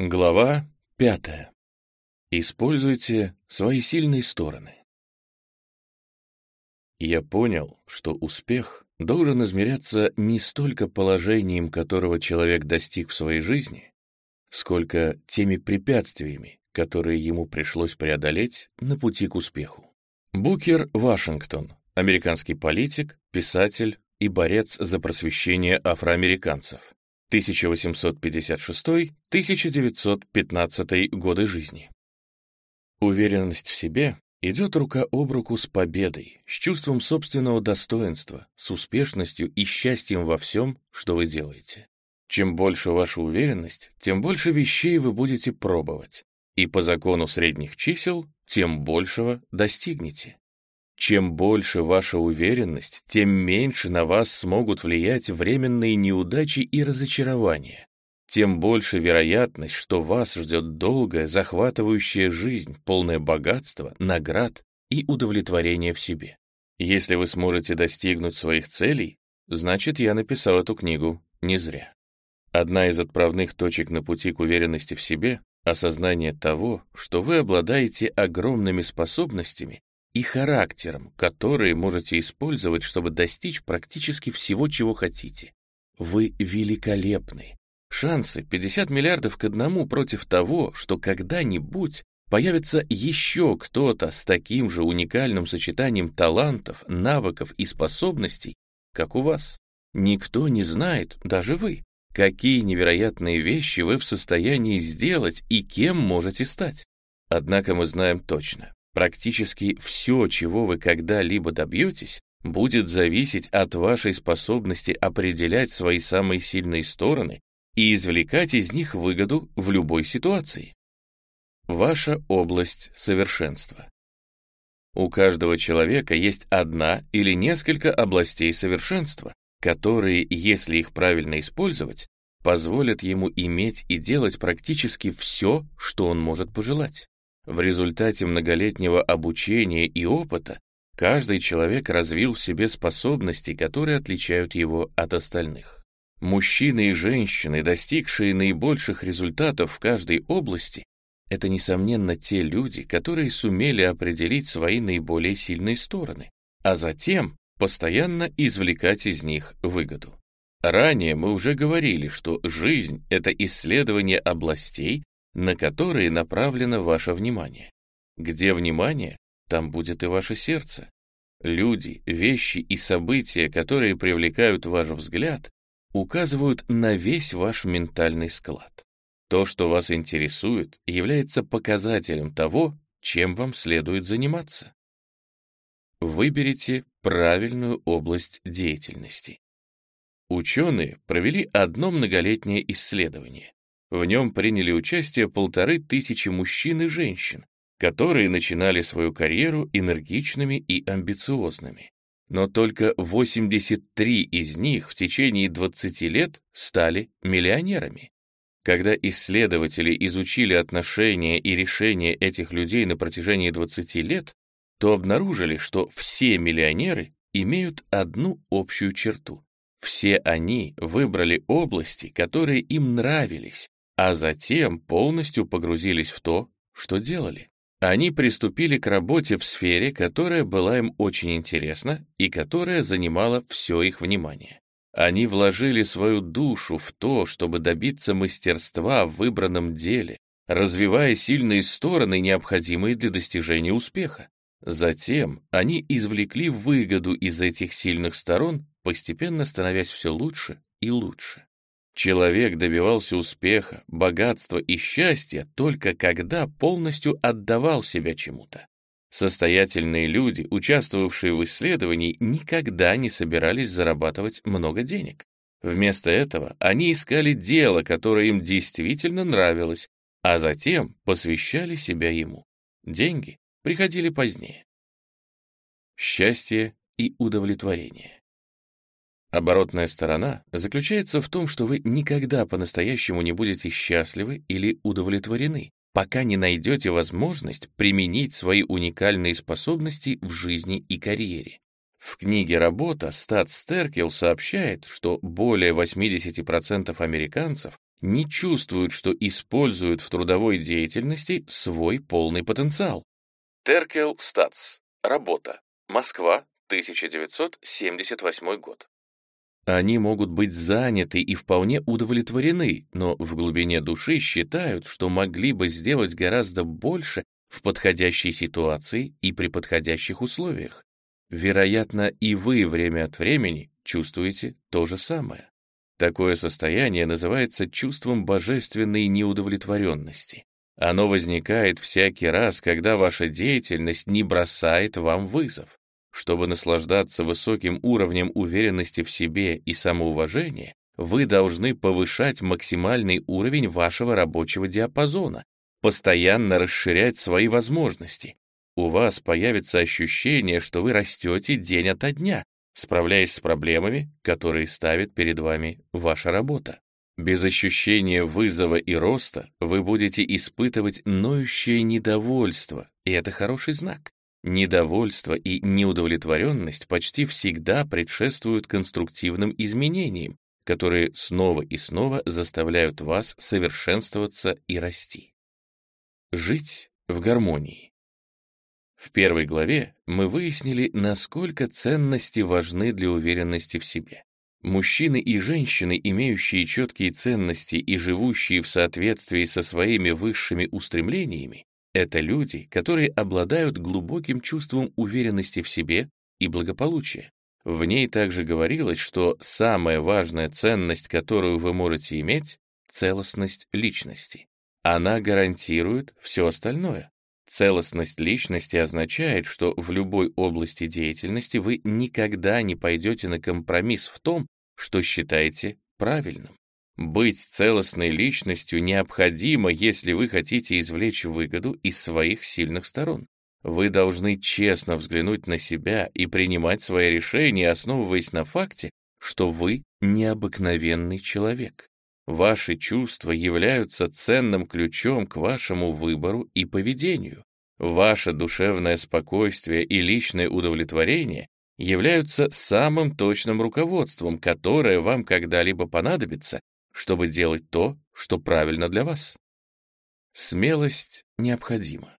Глава пятая. Используйте свои сильные стороны. Я понял, что успех должен измеряться не столько положением, которого человек достиг в своей жизни, сколько теми препятствиями, которые ему пришлось преодолеть на пути к успеху. Букер Вашингтон, американский политик, писатель и борец за просвещение афроамериканцев. 1856-1915 годы жизни. Уверенность в себе идет рука об руку с победой, с чувством собственного достоинства, с успешностью и счастьем во всем, что вы делаете. Чем больше ваша уверенность, тем больше вещей вы будете пробовать, и по закону средних чисел тем большего достигнете. Чем больше ваша уверенность, тем меньше на вас смогут влиять временные неудачи и разочарования, тем больше вероятность, что вас ждет долгая, захватывающая жизнь, полная богатства, наград и удовлетворения в себе. Если вы сможете достигнуть своих целей, значит, я написал эту книгу не зря. Одна из отправных точек на пути к уверенности в себе — осознание того, что вы обладаете огромными способностями и характером, которые можете использовать, чтобы достичь практически всего, чего хотите. Вы великолепны. Шансы 50 миллиардов к одному против того, что когда-нибудь появится еще кто-то с таким же уникальным сочетанием талантов, навыков и способностей, как у вас. Никто не знает, даже вы, какие невероятные вещи вы в состоянии сделать и кем можете стать. Однако мы знаем точно, Практически все, чего вы когда-либо добьетесь, будет зависеть от вашей способности определять свои самые сильные стороны и извлекать из них выгоду в любой ситуации. Ваша область совершенства. У каждого человека есть одна или несколько областей совершенства, которые, если их правильно использовать, позволят ему иметь и делать практически все, что он может пожелать. В результате многолетнего обучения и опыта каждый человек развил в себе способности, которые отличают его от остальных. Мужчины и женщины, достигшие наибольших результатов в каждой области, это, несомненно, те люди, которые сумели определить свои наиболее сильные стороны, а затем постоянно извлекать из них выгоду. Ранее мы уже говорили, что жизнь — это исследование областей, на которые направлено ваше внимание. Где внимание, там будет и ваше сердце. Люди, вещи и события, которые привлекают ваш взгляд, указывают на весь ваш ментальный склад. То, что вас интересует, является показателем того, чем вам следует заниматься. Выберите правильную область деятельности. Ученые провели одно многолетнее исследование. В нем приняли участие полторы тысячи мужчин и женщин, которые начинали свою карьеру энергичными и амбициозными. Но только 83 из них в течение 20 лет стали миллионерами. Когда исследователи изучили отношения и решения этих людей на протяжении 20 лет, то обнаружили, что все миллионеры имеют одну общую черту. Все они выбрали области, которые им нравились, а затем полностью погрузились в то, что делали. Они приступили к работе в сфере, которая была им очень интересна и которая занимала все их внимание. Они вложили свою душу в то, чтобы добиться мастерства в выбранном деле, развивая сильные стороны, необходимые для достижения успеха. Затем они извлекли выгоду из этих сильных сторон, постепенно становясь все лучше и лучше. Человек добивался успеха, богатства и счастья только когда полностью отдавал себя чему-то. Состоятельные люди, участвовавшие в исследовании, никогда не собирались зарабатывать много денег. Вместо этого они искали дело, которое им действительно нравилось, а затем посвящали себя ему. Деньги приходили позднее. Счастье и удовлетворение. Оборотная сторона заключается в том, что вы никогда по-настоящему не будете счастливы или удовлетворены, пока не найдете возможность применить свои уникальные способности в жизни и карьере. В книге «Работа» Стат Стеркел сообщает, что более 80% американцев не чувствуют, что используют в трудовой деятельности свой полный потенциал. Теркел Статс. Работа. Москва, 1978 год. Они могут быть заняты и вполне удовлетворены, но в глубине души считают, что могли бы сделать гораздо больше в подходящей ситуации и при подходящих условиях. Вероятно, и вы время от времени чувствуете то же самое. Такое состояние называется чувством божественной неудовлетворенности. Оно возникает всякий раз, когда ваша деятельность не бросает вам вызов. Чтобы наслаждаться высоким уровнем уверенности в себе и самоуважения, вы должны повышать максимальный уровень вашего рабочего диапазона, постоянно расширять свои возможности. У вас появится ощущение, что вы растете день ото дня, справляясь с проблемами, которые ставит перед вами ваша работа. Без ощущения вызова и роста вы будете испытывать ноющее недовольство, и это хороший знак. Недовольство и неудовлетворенность почти всегда предшествуют конструктивным изменениям, которые снова и снова заставляют вас совершенствоваться и расти. Жить в гармонии. В первой главе мы выяснили, насколько ценности важны для уверенности в себе. Мужчины и женщины, имеющие четкие ценности и живущие в соответствии со своими высшими устремлениями, это люди, которые обладают глубоким чувством уверенности в себе и благополучия. В ней также говорилось, что самая важная ценность, которую вы можете иметь — целостность личности. Она гарантирует все остальное. Целостность личности означает, что в любой области деятельности вы никогда не пойдете на компромисс в том, что считаете правильным. Быть целостной личностью необходимо, если вы хотите извлечь выгоду из своих сильных сторон. Вы должны честно взглянуть на себя и принимать свои решения, основываясь на факте, что вы необыкновенный человек. Ваши чувства являются ценным ключом к вашему выбору и поведению. Ваше душевное спокойствие и личное удовлетворение являются самым точным руководством, которое вам когда-либо понадобится, чтобы делать то, что правильно для вас. Смелость необходима.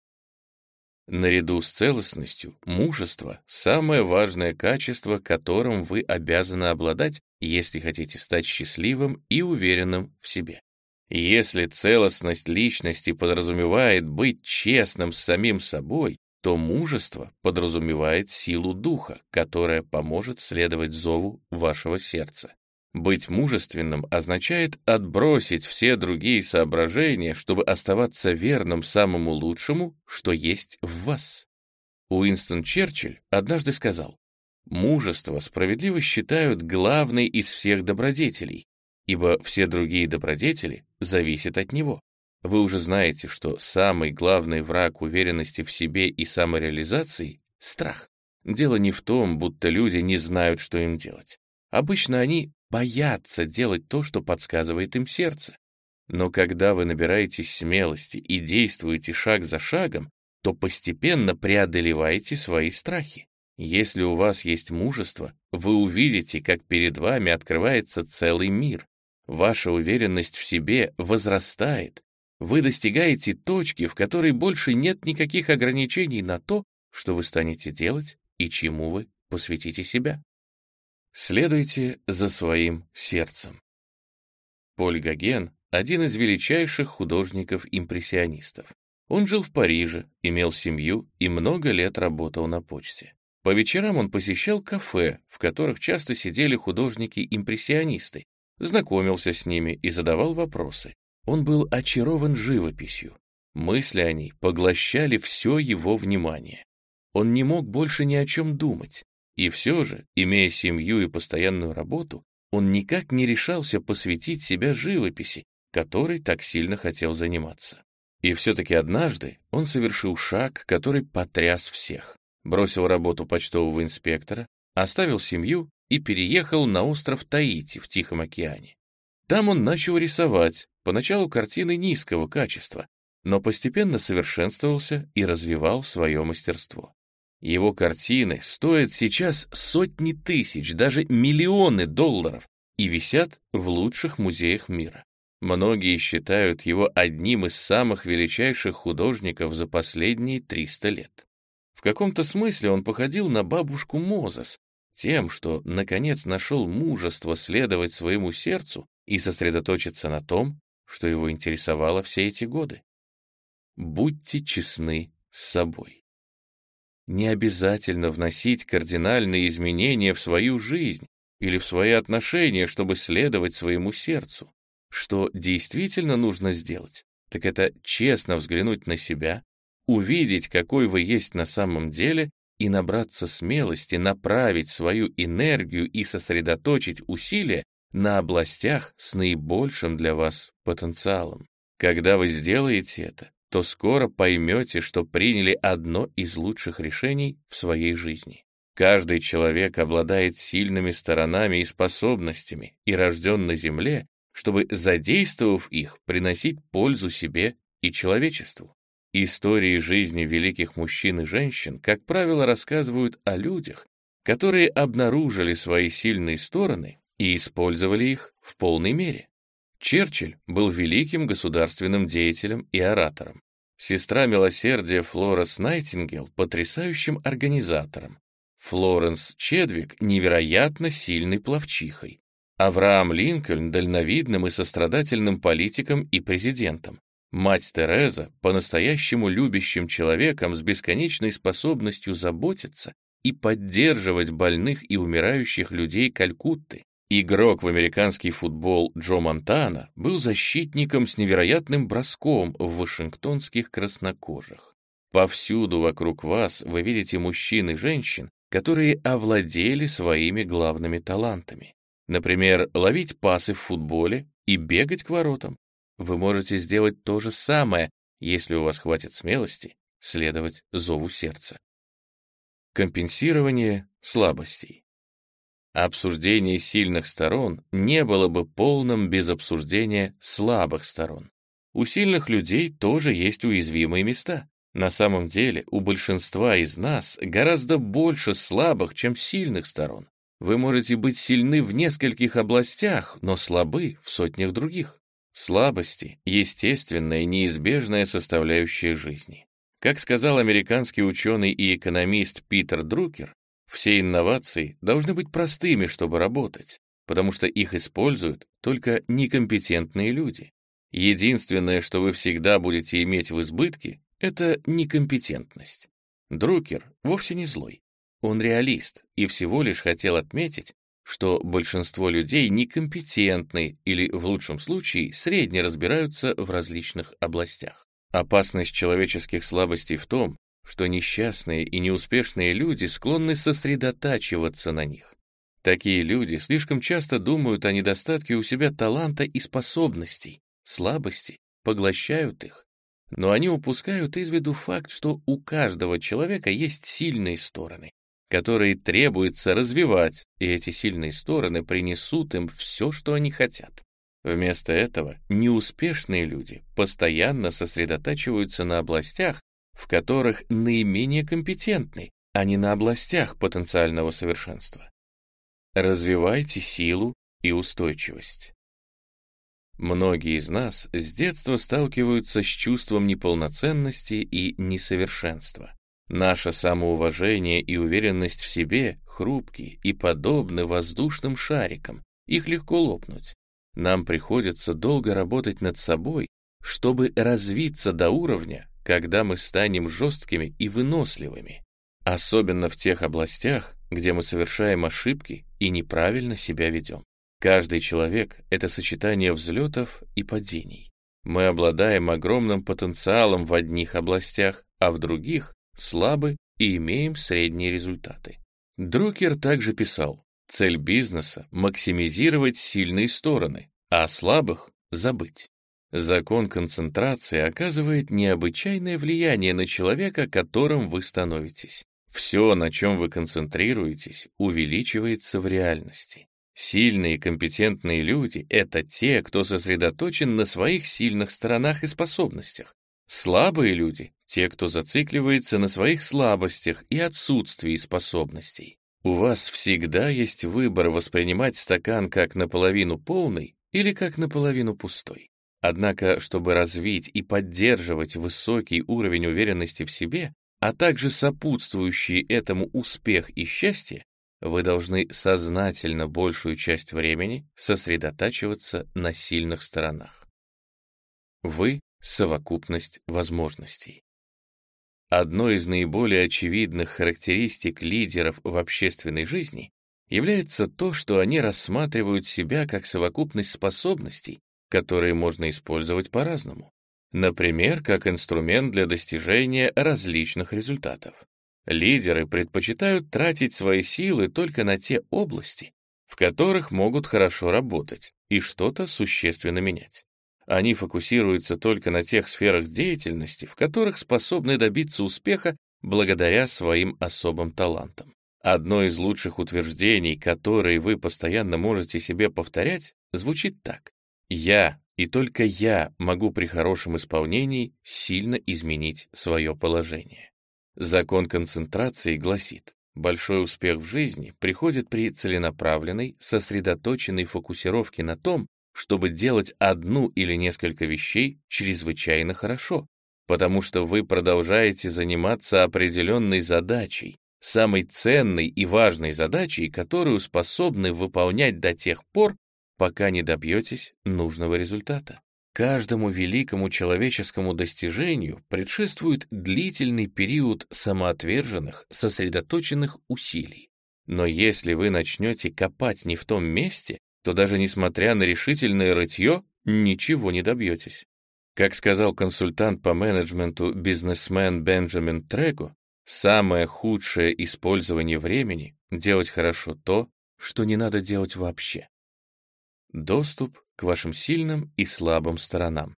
Наряду с целостностью, мужество — самое важное качество, которым вы обязаны обладать, если хотите стать счастливым и уверенным в себе. Если целостность личности подразумевает быть честным с самим собой, то мужество подразумевает силу духа, которая поможет следовать зову вашего сердца. Быть мужественным означает отбросить все другие соображения, чтобы оставаться верным самому лучшему, что есть в вас. Уинстон Черчилль однажды сказал, «Мужество справедливо считают главной из всех добродетелей, ибо все другие добродетели зависят от него. Вы уже знаете, что самый главный враг уверенности в себе и самореализации — страх. Дело не в том, будто люди не знают, что им делать. Обычно они боятся делать то, что подсказывает им сердце. Но когда вы набираетесь смелости и действуете шаг за шагом, то постепенно преодолеваете свои страхи. Если у вас есть мужество, вы увидите, как перед вами открывается целый мир. Ваша уверенность в себе возрастает. Вы достигаете точки, в которой больше нет никаких ограничений на то, что вы станете делать и чему вы посвятите себя. Следуйте за своим сердцем. Поль Гоген — один из величайших художников-импрессионистов. Он жил в Париже, имел семью и много лет работал на почте. По вечерам он посещал кафе, в которых часто сидели художники-импрессионисты, знакомился с ними и задавал вопросы. Он был очарован живописью. Мысли о ней поглощали все его внимание. Он не мог больше ни о чем думать. И все же, имея семью и постоянную работу, он никак не решался посвятить себя живописи, которой так сильно хотел заниматься. И все-таки однажды он совершил шаг, который потряс всех. Бросил работу почтового инспектора, оставил семью и переехал на остров Таити в Тихом океане. Там он начал рисовать, поначалу картины низкого качества, но постепенно совершенствовался и развивал свое мастерство. Его картины стоят сейчас сотни тысяч, даже миллионы долларов и висят в лучших музеях мира. Многие считают его одним из самых величайших художников за последние 300 лет. В каком-то смысле он походил на бабушку Мозес, тем, что, наконец, нашел мужество следовать своему сердцу и сосредоточиться на том, что его интересовало все эти годы. Будьте честны с собой. Не обязательно вносить кардинальные изменения в свою жизнь или в свои отношения, чтобы следовать своему сердцу. Что действительно нужно сделать, так это честно взглянуть на себя, увидеть, какой вы есть на самом деле, и набраться смелости направить свою энергию и сосредоточить усилия на областях с наибольшим для вас потенциалом. Когда вы сделаете это, то скоро поймете, что приняли одно из лучших решений в своей жизни. Каждый человек обладает сильными сторонами и способностями и рожден на Земле, чтобы, задействовав их, приносить пользу себе и человечеству. Истории жизни великих мужчин и женщин, как правило, рассказывают о людях, которые обнаружили свои сильные стороны и использовали их в полной мере. Черчилль был великим государственным деятелем и оратором. Сестра милосердия Флоренс Найтингел — потрясающим организатором. Флоренс Чедвик — невероятно сильной пловчихой. Авраам Линкольн — дальновидным и сострадательным политиком и президентом. Мать Тереза — по-настоящему любящим человеком с бесконечной способностью заботиться и поддерживать больных и умирающих людей Калькутты. Игрок в американский футбол Джо Монтана был защитником с невероятным броском в вашингтонских краснокожих. Повсюду вокруг вас вы видите мужчин и женщин, которые овладели своими главными талантами. Например, ловить пасы в футболе и бегать к воротам. Вы можете сделать то же самое, если у вас хватит смелости следовать зову сердца. Компенсирование слабостей. Обсуждение сильных сторон не было бы полным без обсуждения слабых сторон. У сильных людей тоже есть уязвимые места. На самом деле у большинства из нас гораздо больше слабых, чем сильных сторон. Вы можете быть сильны в нескольких областях, но слабы в сотнях других. Слабости — естественная неизбежная составляющая жизни. Как сказал американский ученый и экономист Питер Друкер, все инновации должны быть простыми, чтобы работать, потому что их используют только некомпетентные люди. Единственное, что вы всегда будете иметь в избытке, это некомпетентность. Друкер вовсе не злой. Он реалист и всего лишь хотел отметить, что большинство людей некомпетентны или, в лучшем случае, средне разбираются в различных областях. Опасность человеческих слабостей в том, что несчастные и неуспешные люди склонны сосредотачиваться на них. Такие люди слишком часто думают о недостатке у себя таланта и способностей, слабости, поглощают их. Но они упускают из виду факт, что у каждого человека есть сильные стороны, которые требуется развивать, и эти сильные стороны принесут им все, что они хотят. Вместо этого неуспешные люди постоянно сосредотачиваются на областях, в которых наименее компетентны, а не на областях потенциального совершенства. Развивайте силу и устойчивость. Многие из нас с детства сталкиваются с чувством неполноценности и несовершенства. Наше самоуважение и уверенность в себе хрупкие и подобны воздушным шарикам, их легко лопнуть. Нам приходится долго работать над собой, чтобы развиться до уровня, когда мы станем жесткими и выносливыми, особенно в тех областях, где мы совершаем ошибки и неправильно себя ведем. Каждый человек — это сочетание взлетов и падений. Мы обладаем огромным потенциалом в одних областях, а в других слабы и имеем средние результаты. Друкер также писал, цель бизнеса — максимизировать сильные стороны, а слабых — забыть. Закон концентрации оказывает необычайное влияние на человека, которым вы становитесь. Все, на чем вы концентрируетесь, увеличивается в реальности. Сильные и компетентные люди — это те, кто сосредоточен на своих сильных сторонах и способностях. Слабые люди — те, кто зацикливается на своих слабостях и отсутствии способностей. У вас всегда есть выбор воспринимать стакан как наполовину полный или как наполовину пустой. Однако, чтобы развить и поддерживать высокий уровень уверенности в себе, а также сопутствующий этому успех и счастье, вы должны сознательно большую часть времени сосредотачиваться на сильных сторонах. Вы — совокупность возможностей. Одной из наиболее очевидных характеристик лидеров в общественной жизни является то, что они рассматривают себя как совокупность способностей, которые можно использовать по-разному. Например, как инструмент для достижения различных результатов. Лидеры предпочитают тратить свои силы только на те области, в которых могут хорошо работать и что-то существенно менять. Они фокусируются только на тех сферах деятельности, в которых способны добиться успеха благодаря своим особым талантам. Одно из лучших утверждений, которые вы постоянно можете себе повторять, звучит так. «Я и только я могу при хорошем исполнении сильно изменить свое положение». Закон концентрации гласит, большой успех в жизни приходит при целенаправленной, сосредоточенной фокусировке на том, чтобы делать одну или несколько вещей чрезвычайно хорошо, потому что вы продолжаете заниматься определенной задачей, самой ценной и важной задачей, которую способны выполнять до тех пор, пока не добьетесь нужного результата. Каждому великому человеческому достижению предшествует длительный период самоотверженных, сосредоточенных усилий. Но если вы начнете копать не в том месте, то даже несмотря на решительное рытье, ничего не добьетесь. Как сказал консультант по менеджменту бизнесмен Бенджамин Трего, самое худшее использование времени — делать хорошо то, что не надо делать вообще. Доступ к вашим сильным и слабым сторонам.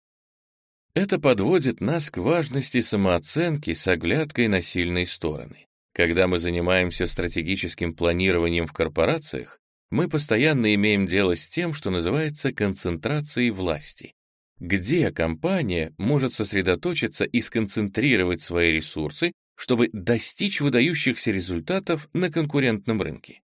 Это подводит нас к важности самооценки с оглядкой на сильные стороны. Когда мы занимаемся стратегическим планированием в корпорациях, мы постоянно имеем дело с тем, что называется концентрацией власти. Где компания может сосредоточиться и сконцентрировать свои ресурсы, чтобы достичь выдающихся результатов на конкурентном рынке?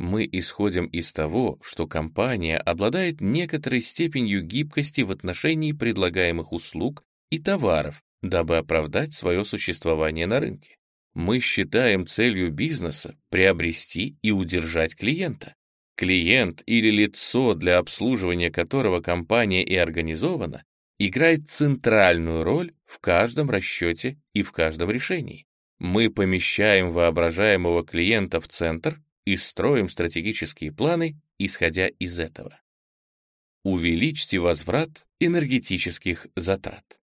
Мы исходим из того, что компания обладает некоторой степенью гибкости в отношении предлагаемых услуг и товаров, дабы оправдать свое существование на рынке. Мы считаем целью бизнеса приобрести и удержать клиента. Клиент или лицо, для обслуживания которого компания и организована, играет центральную роль в каждом расчете и в каждом решении. Мы помещаем воображаемого клиента в центр и строим стратегические планы, исходя из этого. Увеличьте возврат энергетических затрат.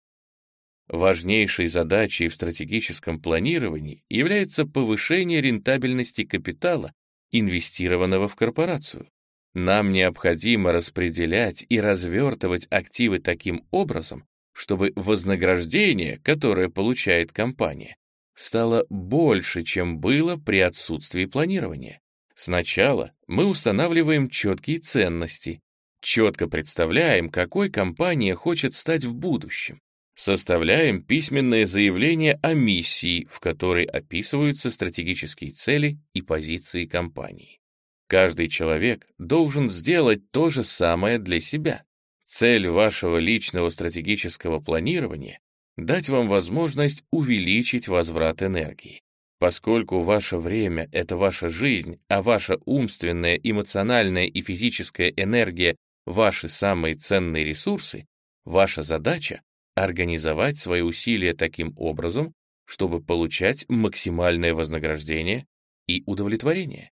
Важнейшей задачей в стратегическом планировании является повышение рентабельности капитала, инвестированного в корпорацию. Нам необходимо распределять и развертывать активы таким образом, чтобы вознаграждение, которое получает компания, стало больше, чем было при отсутствии планирования. Сначала мы устанавливаем четкие ценности, четко представляем, какой компания хочет стать в будущем, составляем письменное заявление о миссии, в которой описываются стратегические цели и позиции компании. Каждый человек должен сделать то же самое для себя. Цель вашего личного стратегического планирования — дать вам возможность увеличить возврат энергии. Поскольку ваше время — это ваша жизнь, а ваша умственная, эмоциональная и физическая энергия — ваши самые ценные ресурсы, ваша задача — организовать свои усилия таким образом, чтобы получать максимальное вознаграждение и удовлетворение.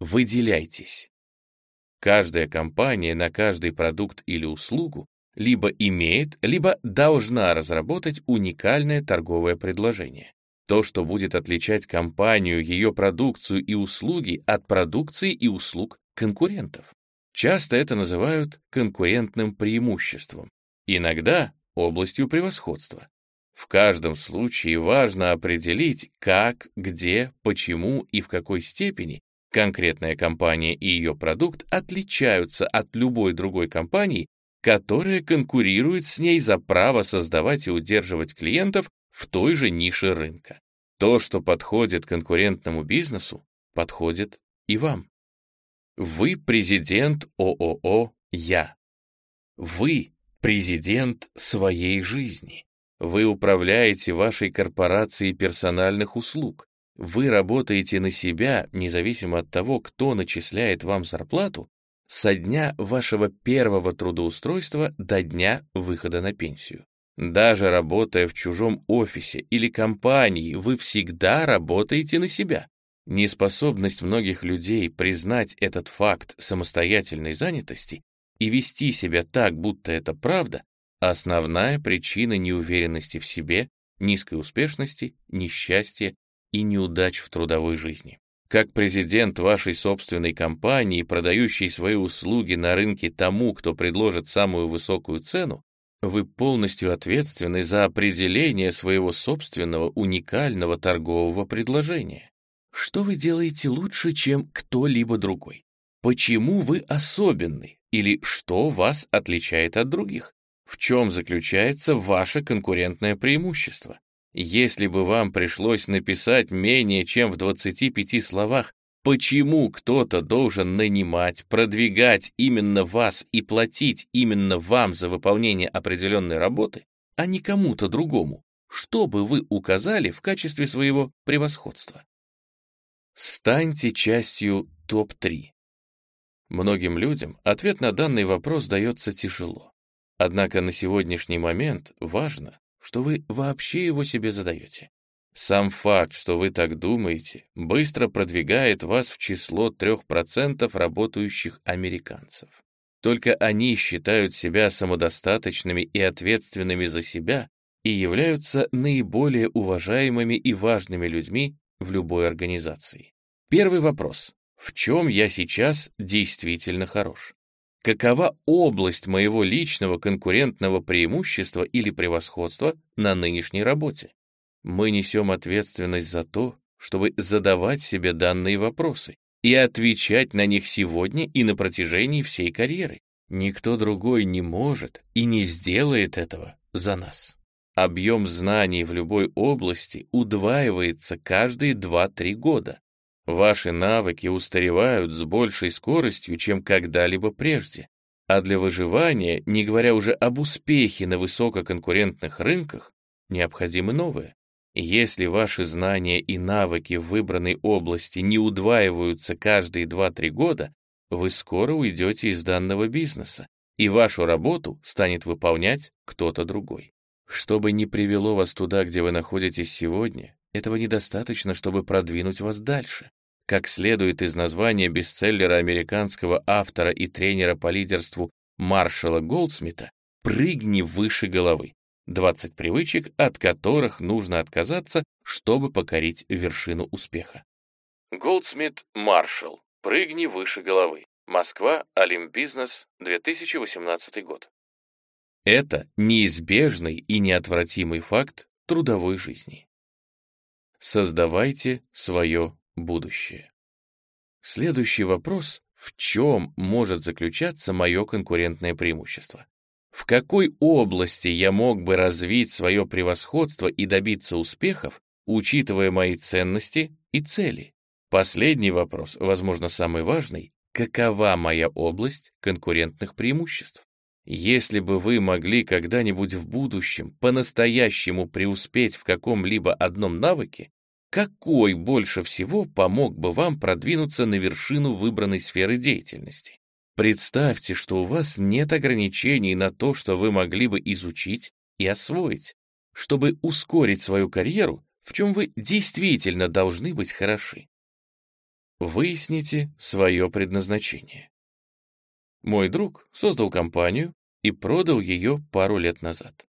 Выделяйтесь. Каждая компания на каждый продукт или услугу либо имеет, либо должна разработать уникальное торговое предложение. То, что будет отличать компанию, ее продукцию и услуги от продукции и услуг конкурентов. Часто это называют конкурентным преимуществом, иногда областью превосходства. В каждом случае важно определить, как, где, почему и в какой степени конкретная компания и ее продукт отличаются от любой другой компании, которая конкурирует с ней за право создавать и удерживать клиентов в той же нише рынка. То, что подходит конкурентному бизнесу, подходит и вам. Вы президент ООО «я». Вы — президент своей жизни. Вы управляете вашей корпорацией персональных услуг. Вы работаете на себя, независимо от того, кто начисляет вам зарплату, со дня вашего первого трудоустройства до дня выхода на пенсию. Даже работая в чужом офисе или компании, вы всегда работаете на себя. Неспособность многих людей признать этот факт самостоятельной занятости и вести себя так, будто это правда, основная причина неуверенности в себе, низкой успешности, несчастья и неудач в трудовой жизни. Как президент вашей собственной компании, продающей свои услуги на рынке тому, кто предложит самую высокую цену, вы полностью ответственны за определение своего собственного уникального торгового предложения. Что вы делаете лучше, чем кто-либо другой? Почему вы особенный? Или что вас отличает от других? В чем заключается ваше конкурентное преимущество? Если бы вам пришлось написать менее чем в 25 словах, почему кто-то должен нанимать, продвигать именно вас и платить именно вам за выполнение определенной работы, а не кому-то другому, что бы вы указали в качестве своего превосходства? Станьте частью топ-3. Многим людям ответ на данный вопрос дается тяжело. Однако на сегодняшний момент важно, что вы вообще его себе задаете. Сам факт, что вы так думаете, быстро продвигает вас в число 3% работающих американцев. Только они считают себя самодостаточными и ответственными за себя и являются наиболее уважаемыми и важными людьми в любой организации. Первый вопрос. В чем я сейчас действительно хорош? какова область моего личного конкурентного преимущества или превосходства на нынешней работе. Мы несем ответственность за то, чтобы задавать себе данные вопросы и отвечать на них сегодня и на протяжении всей карьеры. Никто другой не может и не сделает этого за нас. Объем знаний в любой области удваивается каждые 2-3 года. Ваши навыки устаревают с большей скоростью, чем когда-либо прежде, а для выживания, не говоря уже об успехе на высококонкурентных рынках, необходимы новые. Если ваши знания и навыки в выбранной области не удваиваются каждые 2-3 года, вы скоро уйдете из данного бизнеса, и вашу работу станет выполнять кто-то другой. Что бы ни привело вас туда, где вы находитесь сегодня, этого недостаточно, чтобы продвинуть вас дальше. Как следует из названия бестселлера американского автора и тренера по лидерству Маршала Голдсмита «Прыгни выше головы». 20 привычек, от которых нужно отказаться, чтобы покорить вершину успеха. Голдсмит Маршал. Прыгни выше головы. Москва, Олимбизнес, 2018 год. Это неизбежный и неотвратимый факт трудовой жизни. Создавайте свое будущее. Следующий вопрос — в чем может заключаться мое конкурентное преимущество? В какой области я мог бы развить свое превосходство и добиться успехов, учитывая мои ценности и цели? Последний вопрос, возможно, самый важный, какова моя область конкурентных преимуществ? Если бы вы могли когда-нибудь в будущем по-настоящему преуспеть в каком-либо одном навыке, какой больше всего помог бы вам продвинуться на вершину выбранной сферы деятельности? Представьте, что у вас нет ограничений на то, что вы могли бы изучить и освоить, чтобы ускорить свою карьеру, в чем вы действительно должны быть хороши. Выясните свое предназначение. Мой друг создал компанию и продал ее пару лет назад.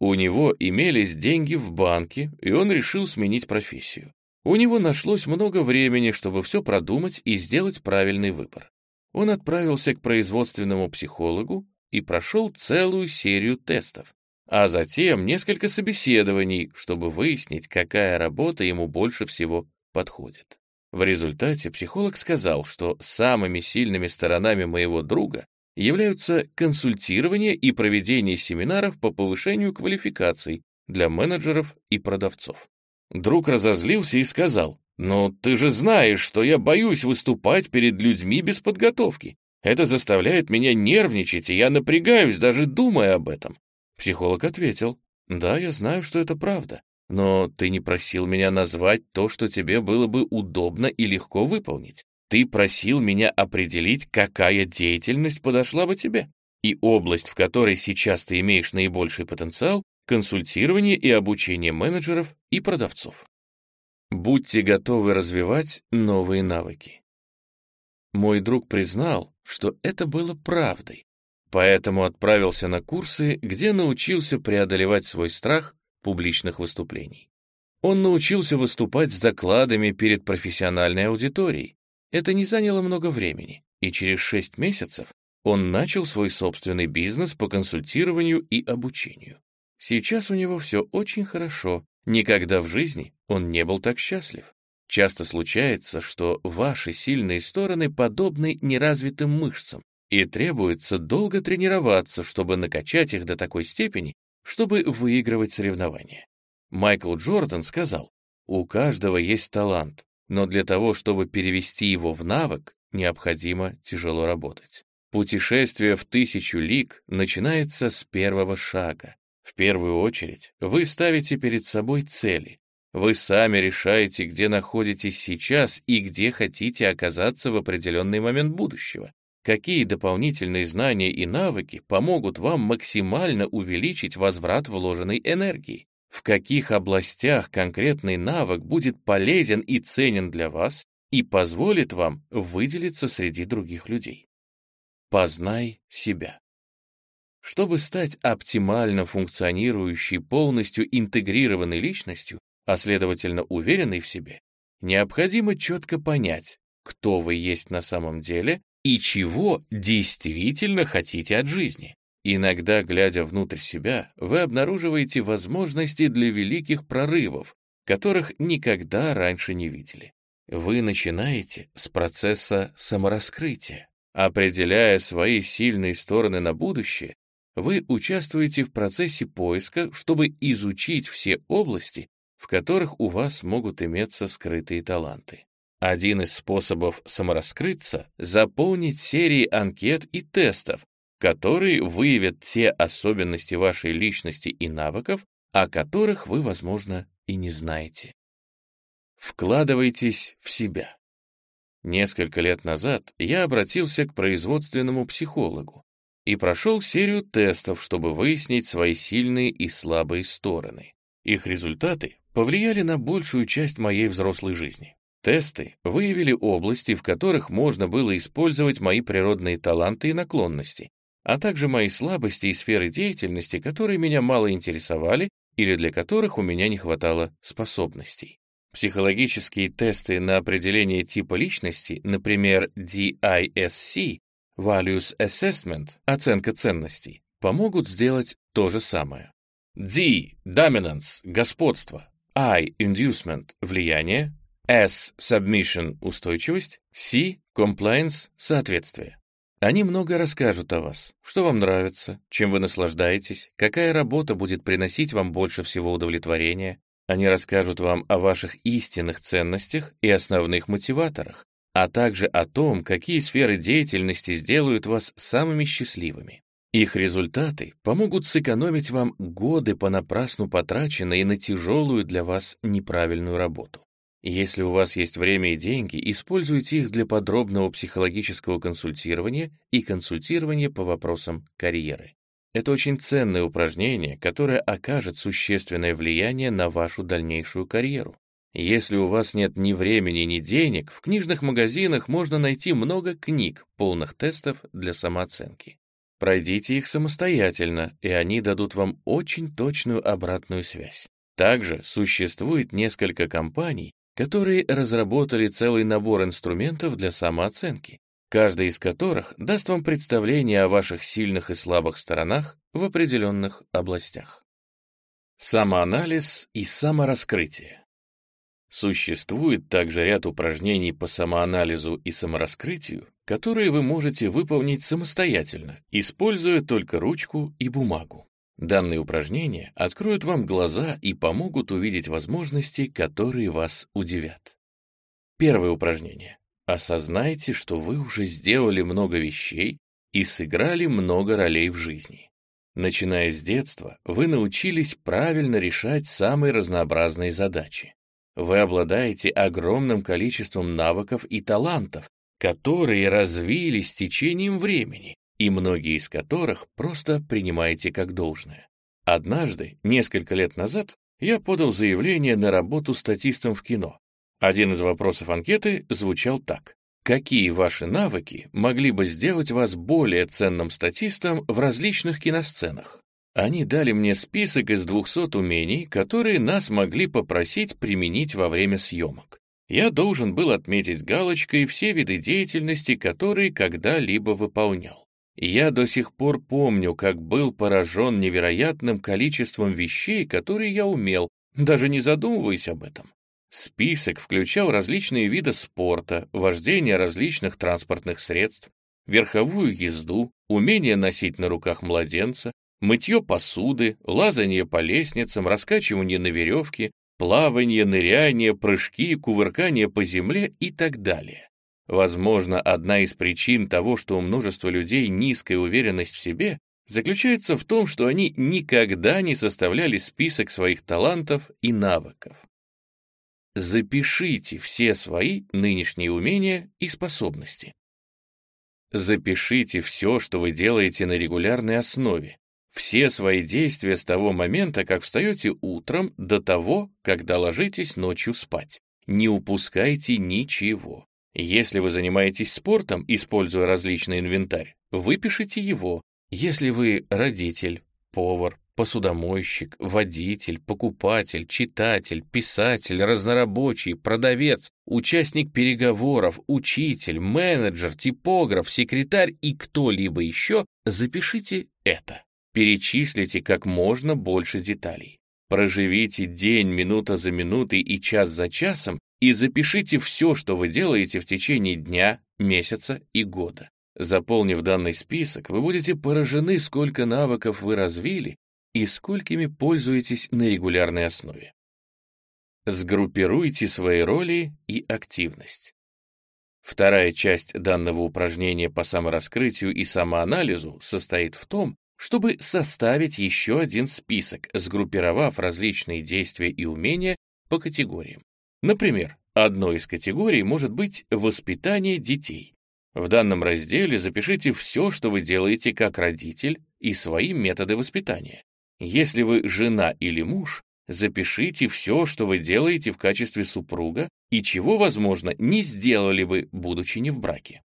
У него имелись деньги в банке, и он решил сменить профессию. У него нашлось много времени, чтобы все продумать и сделать правильный выбор. Он отправился к производственному психологу и прошел целую серию тестов, а затем несколько собеседований, чтобы выяснить, какая работа ему больше всего подходит. В результате психолог сказал, что самыми сильными сторонами моего друга являются консультирование и проведение семинаров по повышению квалификаций для менеджеров и продавцов. Друг разозлился и сказал, «Но ты же знаешь, что я боюсь выступать перед людьми без подготовки. Это заставляет меня нервничать, и я напрягаюсь, даже думая об этом. Психолог ответил, да, я знаю, что это правда, но ты не просил меня назвать то, что тебе было бы удобно и легко выполнить. Ты просил меня определить, какая деятельность подошла бы тебе. И область, в которой сейчас ты имеешь наибольший потенциал, консультирование и обучение менеджеров и продавцов. Будьте готовы развивать новые навыки. Мой друг признал, что это было правдой, поэтому отправился на курсы, где научился преодолевать свой страх публичных выступлений. Он научился выступать с докладами перед профессиональной аудиторией. Это не заняло много времени, и через шесть месяцев он начал свой собственный бизнес по консультированию и обучению. Сейчас у него все очень хорошо, никогда в жизни он не был так счастлив. Часто случается, что ваши сильные стороны подобны неразвитым мышцам, и требуется долго тренироваться, чтобы накачать их до такой степени, чтобы выигрывать соревнования. Майкл Джордан сказал, у каждого есть талант, но для того, чтобы перевести его в навык, необходимо тяжело работать. Путешествие в тысячу лиг начинается с первого шага. В первую очередь вы ставите перед собой цели, вы сами решаете, где находитесь сейчас и где хотите оказаться в определенный момент будущего. Какие дополнительные знания и навыки помогут вам максимально увеличить возврат вложенной энергии? В каких областях конкретный навык будет полезен и ценен для вас и позволит вам выделиться среди других людей? Познай себя. Чтобы стать оптимально функционирующей, полностью интегрированной личностью, а следовательно уверенный в себе, необходимо четко понять, кто вы есть на самом деле и чего действительно хотите от жизни. Иногда, глядя внутрь себя, вы обнаруживаете возможности для великих прорывов, которых никогда раньше не видели. Вы начинаете с процесса самораскрытия. Определяя свои сильные стороны на будущее, вы участвуете в процессе поиска, чтобы изучить все области, в которых у вас могут иметься скрытые таланты. Один из способов самораскрыться — заполнить серии анкет и тестов, которые выявят те особенности вашей личности и навыков, о которых вы, возможно, и не знаете. Вкладывайтесь в себя. Несколько лет назад я обратился к производственному психологу и прошел серию тестов, чтобы выяснить свои сильные и слабые стороны. Их результаты повлияли на большую часть моей взрослой жизни. Тесты выявили области, в которых можно было использовать мои природные таланты и наклонности, а также мои слабости и сферы деятельности, которые меня мало интересовали или для которых у меня не хватало способностей. Психологические тесты на определение типа личности, например, DISC, Values Assessment, оценка ценностей, помогут сделать то же самое. D – dominance, господство, I – inducement – влияние, S – submission – устойчивость, C – compliance – соответствие. Они много расскажут о вас, что вам нравится, чем вы наслаждаетесь, какая работа будет приносить вам больше всего удовлетворения. Они расскажут вам о ваших истинных ценностях и основных мотиваторах, а также о том, какие сферы деятельности сделают вас самыми счастливыми. Их результаты помогут сэкономить вам годы понапрасну потраченные на тяжелую для вас неправильную работу. Если у вас есть время и деньги, используйте их для подробного психологического консультирования и консультирования по вопросам карьеры. Это очень ценное упражнение, которое окажет существенное влияние на вашу дальнейшую карьеру. Если у вас нет ни времени, ни денег, в книжных магазинах можно найти много книг, полных тестов для самооценки. Пройдите их самостоятельно, и они дадут вам очень точную обратную связь. Также существует несколько компаний, которые разработали целый набор инструментов для самооценки, каждый из которых даст вам представление о ваших сильных и слабых сторонах в определенных областях. Самоанализ и самораскрытие. Существует также ряд упражнений по самоанализу и самораскрытию, которые вы можете выполнить самостоятельно, используя только ручку и бумагу. Данные упражнения откроют вам глаза и помогут увидеть возможности, которые вас удивят. Первое упражнение. осознайте, что вы уже сделали много вещей и сыграли много ролей в жизни. Начиная с детства, вы научились правильно решать самые разнообразные задачи. Вы обладаете огромным количеством навыков и талантов, которые развились с течением времени, и многие из которых просто принимаете как должное. Однажды, несколько лет назад, я подал заявление на работу статистом в кино. Один из вопросов анкеты звучал так. Какие ваши навыки могли бы сделать вас более ценным статистом в различных киносценах? Они дали мне список из 200 умений, которые нас могли попросить применить во время съемок. Я должен был отметить галочкой все виды деятельности, которые когда-либо выполнял. Я до сих пор помню, как был поражен невероятным количеством вещей, которые я умел, даже не задумываясь об этом. Список включал различные виды спорта, вождение различных транспортных средств, верховую езду, умение носить на руках младенца, мытье посуды, лазание по лестницам, раскачивание на веревке, плавание, ныряние, прыжки, кувыркание по земле и так далее. Возможно, одна из причин того, что у множества людей низкая уверенность в себе, заключается в том, что они никогда не составляли список своих талантов и навыков. Запишите все свои нынешние умения и способности. Запишите все, что вы делаете на регулярной основе, все свои действия с того момента, как встаете утром, до того, когда ложитесь ночью спать. Не упускайте ничего. Если вы занимаетесь спортом, используя различный инвентарь, выпишите его. Если вы родитель, повар, посудомойщик, водитель, покупатель, читатель, писатель, разнорабочий, продавец, участник переговоров, учитель, менеджер, типограф, секретарь и кто-либо еще, запишите это. Перечислите как можно больше деталей. Проживите день минута за минутой и час за часом и запишите все, что вы делаете в течение дня, месяца и года. Заполнив данный список, вы будете поражены, сколько навыков вы развили и сколькими пользуетесь на регулярной основе. Сгруппируйте свои роли и активность. Вторая часть данного упражнения по самораскрытию и самоанализу состоит в том, чтобы составить еще один список, сгруппировав различные действия и умения по категориям. Например, одной из категорий может быть воспитание детей. В данном разделе запишите все, что вы делаете как родитель, и свои методы воспитания. Если вы жена или муж, запишите все, что вы делаете в качестве супруга и чего, возможно, не сделали бы, будучи не в браке.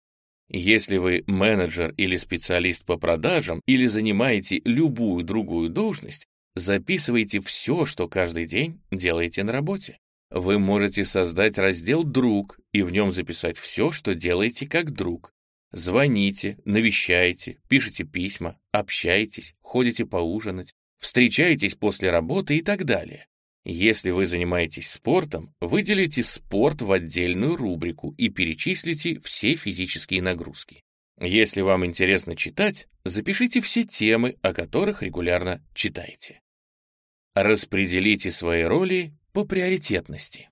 Если вы менеджер или специалист по продажам или занимаете любую другую должность, записывайте все, что каждый день делаете на работе. Вы можете создать раздел «Друг» и в нем записать все, что делаете как друг. Звоните, навещайте, пишите письма, общаетесь, ходите поужинать, встречаетесь после работы и так далее. Если вы занимаетесь спортом, выделите спорт в отдельную рубрику и перечислите все физические нагрузки. Если вам интересно читать, запишите все темы, о которых регулярно читаете. Распределите свои роли по приоритетности.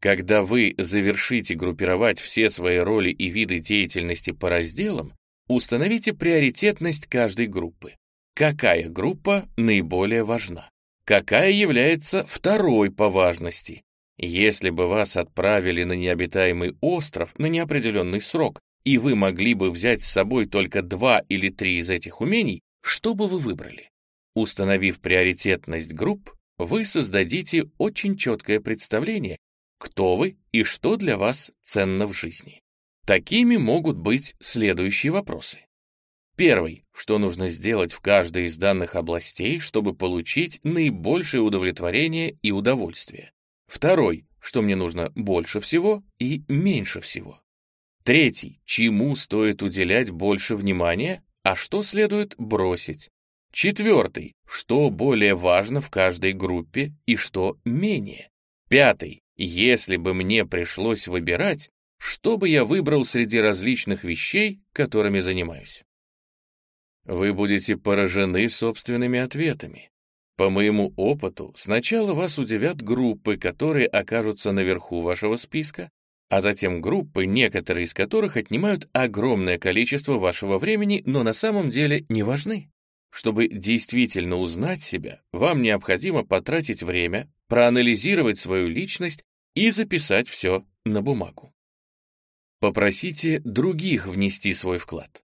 Когда вы завершите группировать все свои роли и виды деятельности по разделам, установите приоритетность каждой группы. Какая группа наиболее важна? Какая является второй по важности? Если бы вас отправили на необитаемый остров на неопределенный срок, и вы могли бы взять с собой только два или три из этих умений, что бы вы выбрали? Установив приоритетность групп, вы создадите очень четкое представление, кто вы и что для вас ценно в жизни. Такими могут быть следующие вопросы. Первый. Что нужно сделать в каждой из данных областей, чтобы получить наибольшее удовлетворение и удовольствие? Второй. Что мне нужно больше всего и меньше всего? Третий. Чему стоит уделять больше внимания, а что следует бросить? Четвертый. Что более важно в каждой группе и что менее? Пятый. Если бы мне пришлось выбирать, что бы я выбрал среди различных вещей, которыми занимаюсь? Вы будете поражены собственными ответами. По моему опыту, сначала вас удивят группы, которые окажутся наверху вашего списка, а затем группы, некоторые из которых отнимают огромное количество вашего времени, но на самом деле не важны. Чтобы действительно узнать себя, вам необходимо потратить время, проанализировать свою личность и записать все на бумагу. Попросите других внести свой вклад.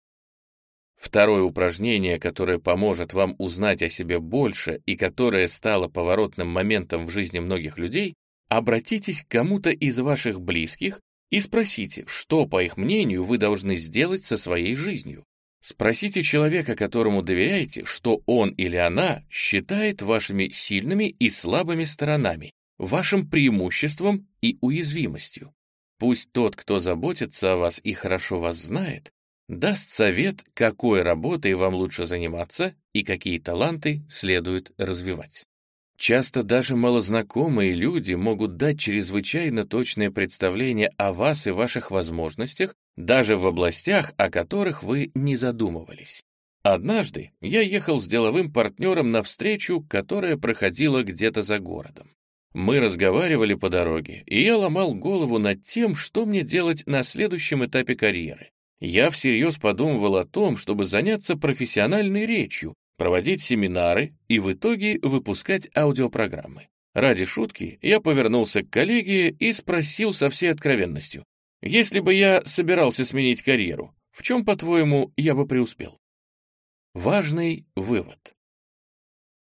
Второе упражнение, которое поможет вам узнать о себе больше и которое стало поворотным моментом в жизни многих людей, обратитесь к кому-то из ваших близких и спросите, что, по их мнению, вы должны сделать со своей жизнью. Спросите человека, которому доверяете, что он или она считает вашими сильными и слабыми сторонами, вашим преимуществом и уязвимостью. Пусть тот, кто заботится о вас и хорошо вас знает, даст совет, какой работой вам лучше заниматься и какие таланты следует развивать. Часто даже малознакомые люди могут дать чрезвычайно точное представление о вас и ваших возможностях, даже в областях, о которых вы не задумывались. Однажды я ехал с деловым партнером на встречу, которая проходила где-то за городом. Мы разговаривали по дороге, и я ломал голову над тем, что мне делать на следующем этапе карьеры. Я всерьез подумывал о том, чтобы заняться профессиональной речью, проводить семинары и в итоге выпускать аудиопрограммы. Ради шутки я повернулся к коллеге и спросил со всей откровенностью, если бы я собирался сменить карьеру, в чем, по-твоему, я бы преуспел? Важный вывод.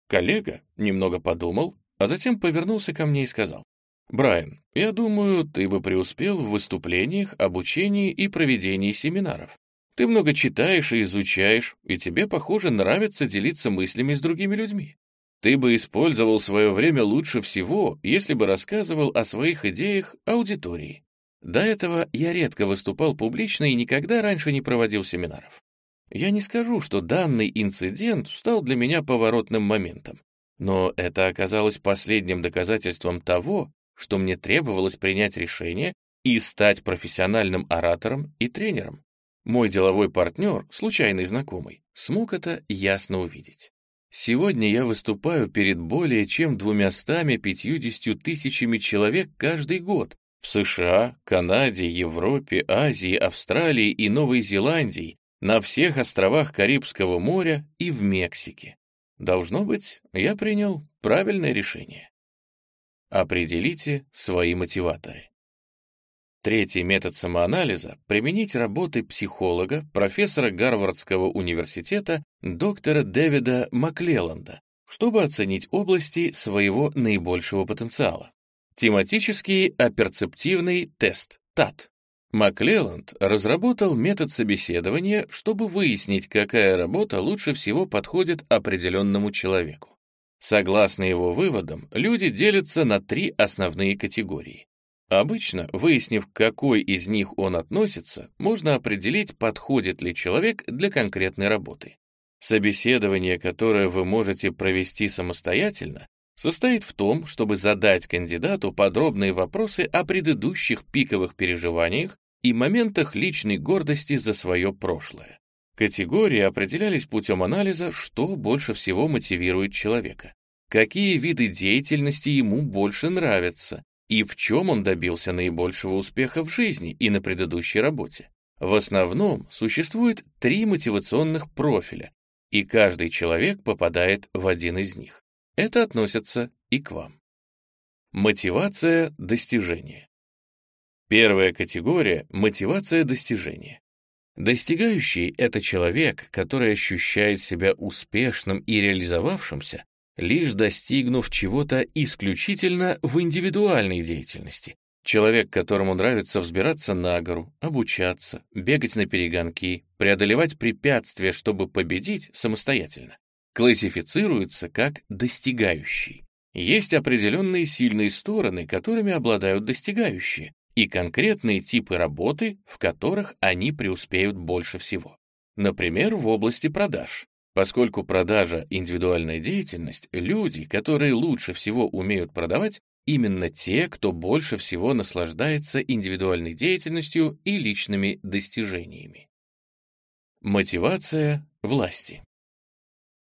Коллега немного подумал, а затем повернулся ко мне и сказал, «Брайан, я думаю, ты бы преуспел в выступлениях, обучении и проведении семинаров. Ты много читаешь и изучаешь, и тебе, похоже, нравится делиться мыслями с другими людьми. Ты бы использовал свое время лучше всего, если бы рассказывал о своих идеях аудитории. До этого я редко выступал публично и никогда раньше не проводил семинаров. Я не скажу, что данный инцидент стал для меня поворотным моментом, но это оказалось последним доказательством того, что мне требовалось принять решение и стать профессиональным оратором и тренером. Мой деловой партнер, случайный знакомый, смог это ясно увидеть. Сегодня я выступаю перед более чем 250 тысячами человек каждый год в США, Канаде, Европе, Азии, Австралии и Новой Зеландии, на всех островах Карибского моря и в Мексике. Должно быть, я принял правильное решение. Определите свои мотиваторы. Третий метод самоанализа — применить работы психолога, профессора Гарвардского университета, доктора Дэвида Маклелланда, чтобы оценить области своего наибольшего потенциала. Тематический оперцептивный тест, ТАТ. Маклелланд разработал метод собеседования, чтобы выяснить, какая работа лучше всего подходит определенному человеку. Согласно его выводам, люди делятся на три основные категории. Обычно, выяснив, к какой из них он относится, можно определить, подходит ли человек для конкретной работы. Собеседование, которое вы можете провести самостоятельно, состоит в том, чтобы задать кандидату подробные вопросы о предыдущих пиковых переживаниях и моментах личной гордости за свое прошлое. Категории определялись путем анализа, что больше всего мотивирует человека, какие виды деятельности ему больше нравятся, и в чем он добился наибольшего успеха в жизни и на предыдущей работе. В основном существует три мотивационных профиля, и каждый человек попадает в один из них. Это относится и к вам. Мотивация достижения. Первая категория — мотивация достижения. Достигающий — это человек, который ощущает себя успешным и реализовавшимся лишь достигнув чего-то исключительно в индивидуальной деятельности. Человек, которому нравится взбираться на гору, обучаться, бегать на перегонки, преодолевать препятствия, чтобы победить самостоятельно, классифицируется как достигающий. Есть определенные сильные стороны, которыми обладают достигающие, и конкретные типы работы, в которых они преуспеют больше всего. Например, в области продаж. Поскольку продажа — индивидуальная деятельность, люди, которые лучше всего умеют продавать, именно те, кто больше всего наслаждается индивидуальной деятельностью и личными достижениями. Мотивация власти.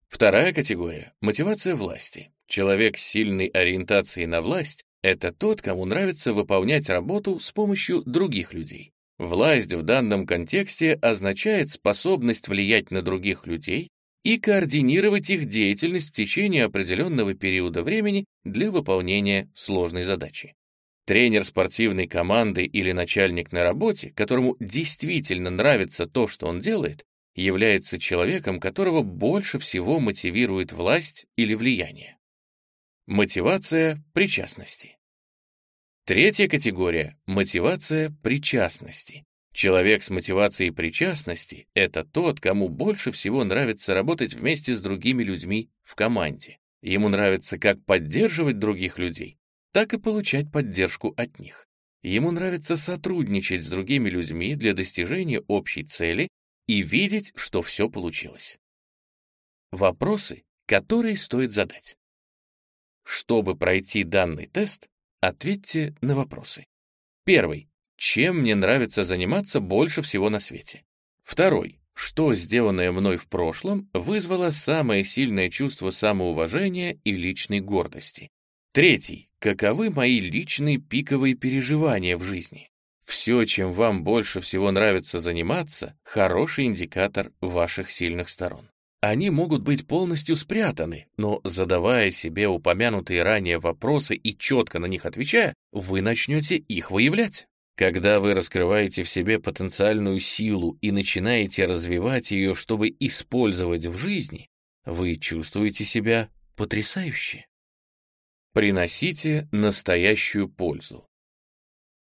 Вторая категория — мотивация власти. Человек с сильной ориентацией на власть — это тот, кому нравится выполнять работу с помощью других людей. Власть в данном контексте означает способность влиять на других людей и координировать их деятельность в течение определенного периода времени для выполнения сложной задачи. Тренер спортивной команды или начальник на работе, которому действительно нравится то, что он делает, является человеком, которого больше всего мотивирует власть или влияние. Мотивация причастности. Третья категория — мотивация причастности. Человек с мотивацией причастности — это тот, кому больше всего нравится работать вместе с другими людьми в команде. Ему нравится как поддерживать других людей, так и получать поддержку от них. Ему нравится сотрудничать с другими людьми для достижения общей цели и видеть, что все получилось. Вопросы, которые стоит задать. Чтобы пройти данный тест, ответьте на вопросы. Первый. Чем мне нравится заниматься больше всего на свете? Второй. Что, сделанное мной в прошлом, вызвало самое сильное чувство самоуважения и личной гордости? Третий. Каковы мои личные пиковые переживания в жизни? Все, чем вам больше всего нравится заниматься, хороший индикатор ваших сильных сторон. Они могут быть полностью спрятаны, но задавая себе упомянутые ранее вопросы и четко на них отвечая, вы начнете их выявлять. Когда вы раскрываете в себе потенциальную силу и начинаете развивать ее, чтобы использовать в жизни, вы чувствуете себя потрясающе. Приносите настоящую пользу.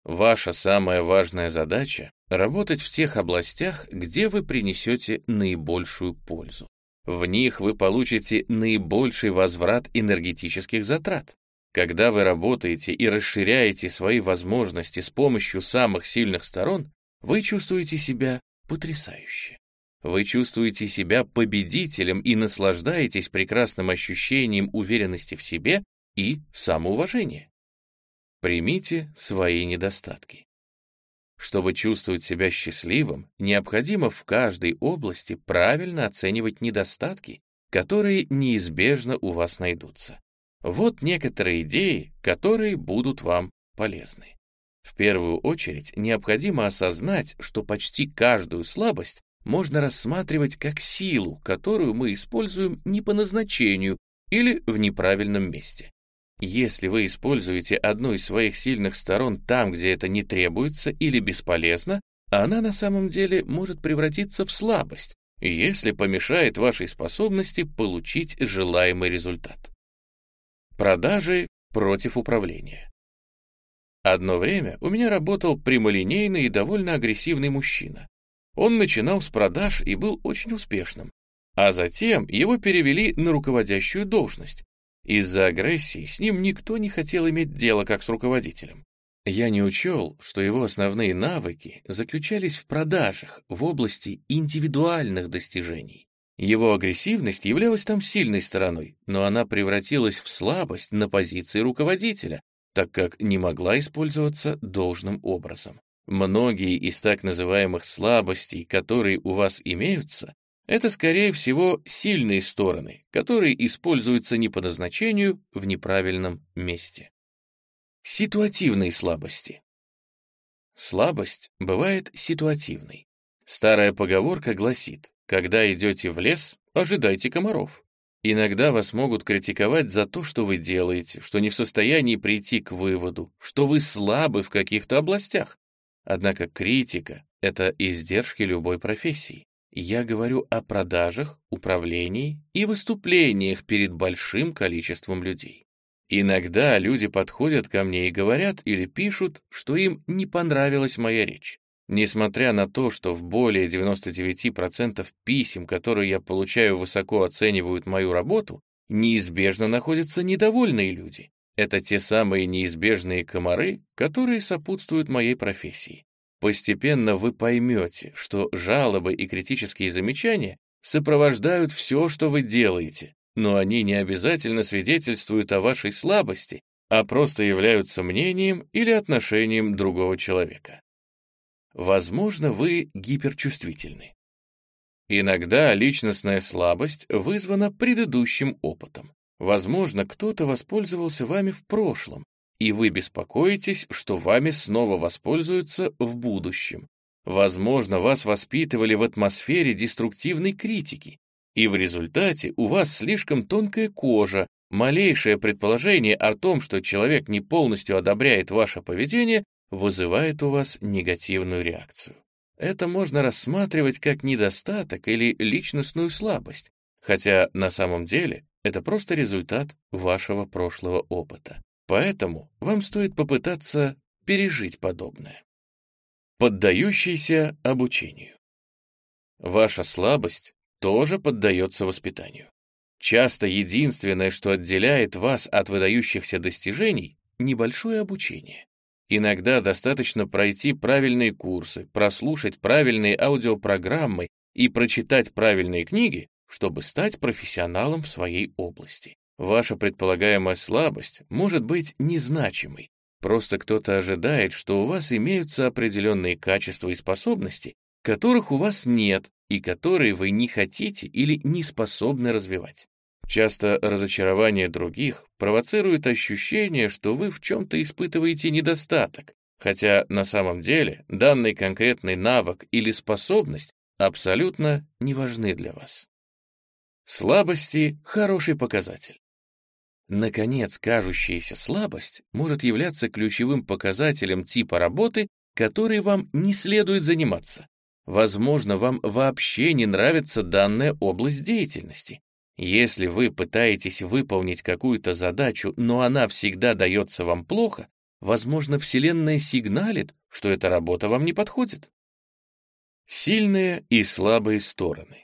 Ваша самая важная задача — работать в тех областях, где вы принесете наибольшую пользу. В них вы получите наибольший возврат энергетических затрат. Когда вы работаете и расширяете свои возможности с помощью самых сильных сторон, вы чувствуете себя потрясающе. Вы чувствуете себя победителем и наслаждаетесь прекрасным ощущением уверенности в себе и самоуважения. Примите свои недостатки. Чтобы чувствовать себя счастливым, необходимо в каждой области правильно оценивать недостатки, которые неизбежно у вас найдутся. Вот некоторые идеи, которые будут вам полезны. В первую очередь необходимо осознать, что почти каждую слабость можно рассматривать как силу, которую мы используем не по назначению или в неправильном месте. Если вы используете одну из своих сильных сторон там, где это не требуется или бесполезно, она на самом деле может превратиться в слабость, если помешает вашей способности получить желаемый результат. Продажи против управления. Одно время у меня работал прямолинейный и довольно агрессивный мужчина. Он начинал с продаж и был очень успешным, а затем его перевели на руководящую должность. Из-за агрессии с ним никто не хотел иметь дело как с руководителем. Я не учел, что его основные навыки заключались в продажах в области индивидуальных достижений. Его агрессивность являлась там сильной стороной, но она превратилась в слабость на позиции руководителя, так как не могла использоваться должным образом. Многие из так называемых слабостей, которые у вас имеются, это, скорее всего, сильные стороны, которые используются не по назначению в неправильном месте. Ситуативные слабости. Слабость бывает ситуативной. Старая поговорка гласит когда идете в лес, ожидайте комаров. Иногда вас могут критиковать за то, что вы делаете, что не в состоянии прийти к выводу, что вы слабы в каких-то областях. Однако критика — это издержки любой профессии. Я говорю о продажах, управлении и выступлениях перед большим количеством людей. Иногда люди подходят ко мне и говорят или пишут, что им не понравилась моя речь. Несмотря на то, что в более 99% писем, которые я получаю, высоко оценивают мою работу, неизбежно находятся недовольные люди. Это те самые неизбежные комары, которые сопутствуют моей профессии. Постепенно вы поймете, что жалобы и критические замечания сопровождают все, что вы делаете, но они не обязательно свидетельствуют о вашей слабости, а просто являются мнением или отношением другого человека. Возможно, вы гиперчувствительны. Иногда личностная слабость вызвана предыдущим опытом. Возможно, кто-то воспользовался вами в прошлом, и вы беспокоитесь, что вами снова воспользуются в будущем. Возможно, вас воспитывали в атмосфере деструктивной критики, и в результате у вас слишком тонкая кожа, малейшее предположение о том, что человек не полностью одобряет ваше поведение, вызывает у вас негативную реакцию. Это можно рассматривать как недостаток или личностную слабость, хотя на самом деле это просто результат вашего прошлого опыта. Поэтому вам стоит попытаться пережить подобное. Поддающийся обучению. Ваша слабость тоже поддается воспитанию. Часто единственное, что отделяет вас от выдающихся достижений — небольшое обучение. Иногда достаточно пройти правильные курсы, прослушать правильные аудиопрограммы и прочитать правильные книги, чтобы стать профессионалом в своей области. Ваша предполагаемая слабость может быть незначимой. Просто кто-то ожидает, что у вас имеются определенные качества и способности, которых у вас нет и которые вы не хотите или не способны развивать. Часто разочарование других провоцирует ощущение, что вы в чем-то испытываете недостаток, хотя на самом деле данный конкретный навык или способность абсолютно не важны для вас. Слабости — хороший показатель. Наконец, кажущаяся слабость может являться ключевым показателем типа работы, которой вам не следует заниматься. Возможно, вам вообще не нравится данная область деятельности. Если вы пытаетесь выполнить какую-то задачу, но она всегда дается вам плохо, возможно, Вселенная сигналит, что эта работа вам не подходит. Сильные и слабые стороны.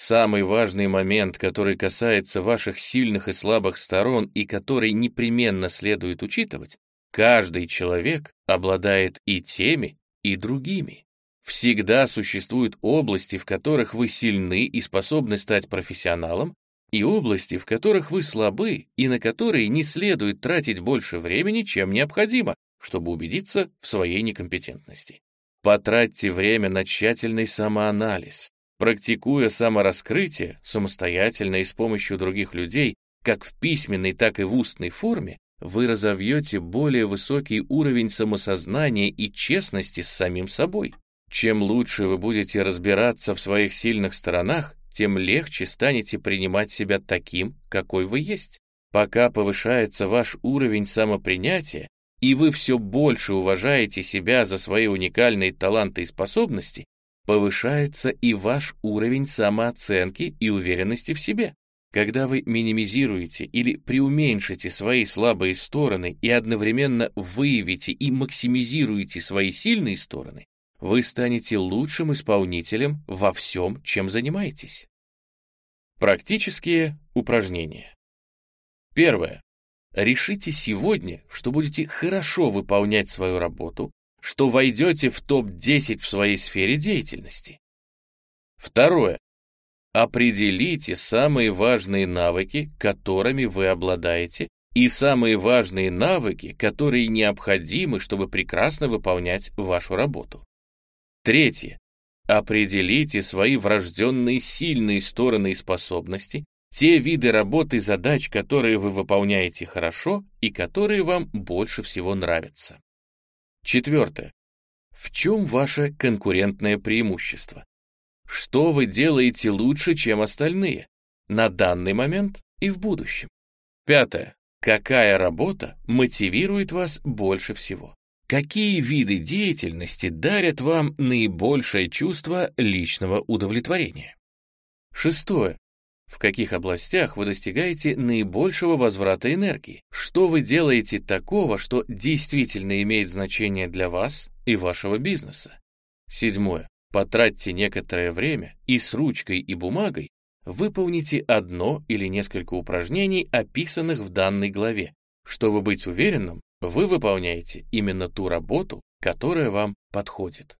Самый важный момент, который касается ваших сильных и слабых сторон и который непременно следует учитывать, каждый человек обладает и теми, и другими. Всегда существуют области, в которых вы сильны и способны стать профессионалом, и области, в которых вы слабы и на которые не следует тратить больше времени, чем необходимо, чтобы убедиться в своей некомпетентности. Потратьте время на тщательный самоанализ, Практикуя самораскрытие самостоятельно и с помощью других людей, как в письменной, так и в устной форме, вы разовьете более высокий уровень самосознания и честности с самим собой. Чем лучше вы будете разбираться в своих сильных сторонах, тем легче станете принимать себя таким, какой вы есть. Пока повышается ваш уровень самопринятия, и вы все больше уважаете себя за свои уникальные таланты и способности, повышается и ваш уровень самооценки и уверенности в себе. Когда вы минимизируете или преуменьшите свои слабые стороны и одновременно выявите и максимизируете свои сильные стороны, вы станете лучшим исполнителем во всем, чем занимаетесь. Практические упражнения. Первое. Решите сегодня, что будете хорошо выполнять свою работу что войдете в топ-10 в своей сфере деятельности. Второе. Определите самые важные навыки, которыми вы обладаете, и самые важные навыки, которые необходимы, чтобы прекрасно выполнять вашу работу. Третье. Определите свои врожденные сильные стороны и способности, те виды работы и задач, которые вы выполняете хорошо и которые вам больше всего нравятся. Четвертое. В чем ваше конкурентное преимущество? Что вы делаете лучше, чем остальные? На данный момент и в будущем. Пятое. Какая работа мотивирует вас больше всего? Какие виды деятельности дарят вам наибольшее чувство личного удовлетворения? Шестое. В каких областях вы достигаете наибольшего возврата энергии? Что вы делаете такого, что действительно имеет значение для вас и вашего бизнеса? Седьмое. Потратьте некоторое время и с ручкой и бумагой выполните одно или несколько упражнений, описанных в данной главе. Чтобы быть уверенным, вы выполняете именно ту работу, которая вам подходит.